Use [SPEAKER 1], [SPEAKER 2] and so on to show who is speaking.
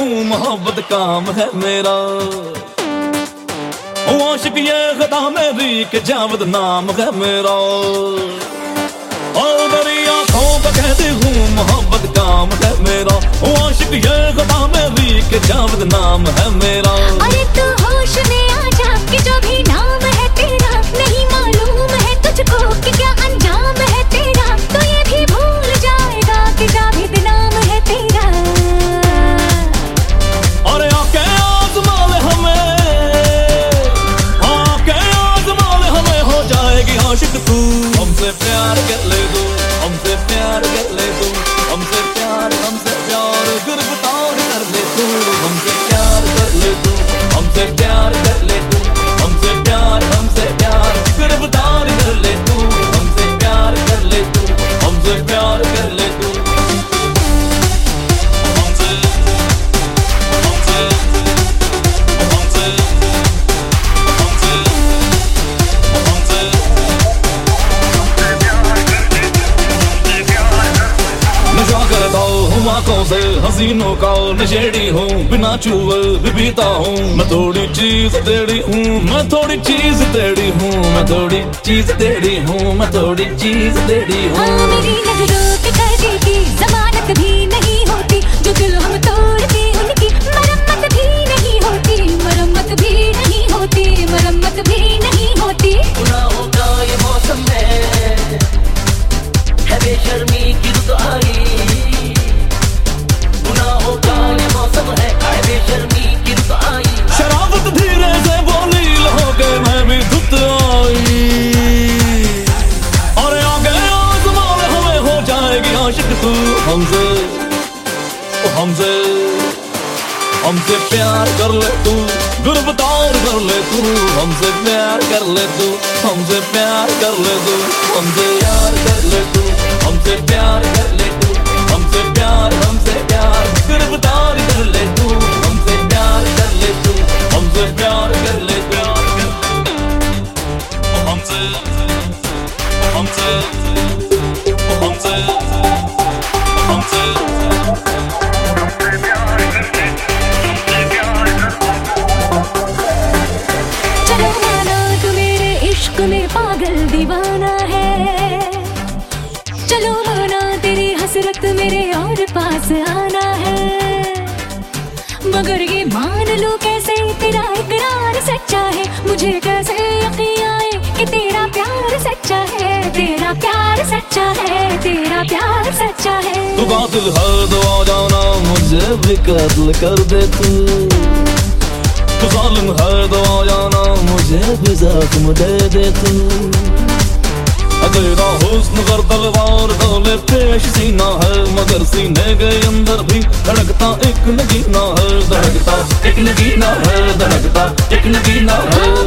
[SPEAKER 1] मोहब्बत काम है मेरा। आशिक, ये खता मेरी के जावद नाम है मेरा। और मेरी आँखों पर कहते हूँ, मोहब्बत काम है मेरा। आशिक, ये खता मेरी के जावद नाम है मेरा।
[SPEAKER 2] अरे तू जाएगी
[SPEAKER 1] आशिक तू हमसे प्यार कर ले आँखों से हसीनों का नशेड़ी हूँ बिना चूवे भी पीता हूँ मैं थोड़ी चीज़ तेरी हूँ मैं थोड़ी चीज़ तेरी हूँ मैं थोड़ी चीज़ तेरी हूँ मैं थोड़ी चीज़ तेरी
[SPEAKER 2] हाँ मेरी नज़रों के जमानत भी नहीं होती जो दिल हम तोड़ते उनकी मरम्मत भी नहीं होती मरम्मत भी नहीं होती मरम्मत भी नहीं होती
[SPEAKER 3] गुनाहों का ये मौसम है है बेशर्मी की रुत आई
[SPEAKER 1] हमसे हमसे प्यार कर ले तू गुरबदार कर ले तू, हमसे प्यार कर ले तू, हमसे प्यार कर ले तू, हमसे प्यार कर ले तू, हमसे
[SPEAKER 2] आना है। मगर ये मान लो कैसे तेरा इकरार सच्चा है। मुझे कैसे यकीन आए कि तेरा प्यार सच्चा है। तेरा प्यार सच्चा है, तेरा प्यार सच्चा है।
[SPEAKER 1] तू कातिल है तो आ जाना, मुझे भी कत्ल कर दे तू। तू जालिम है तो आ जाना, मुझे भी जख्म दे दे तू। तेरा हुस्न कर तलवार डोले पेश सीना है गए अंदर भी। धड़कता एक नगीना है, धड़कता, एक नगीना है, धड़कता, एक नगीना है।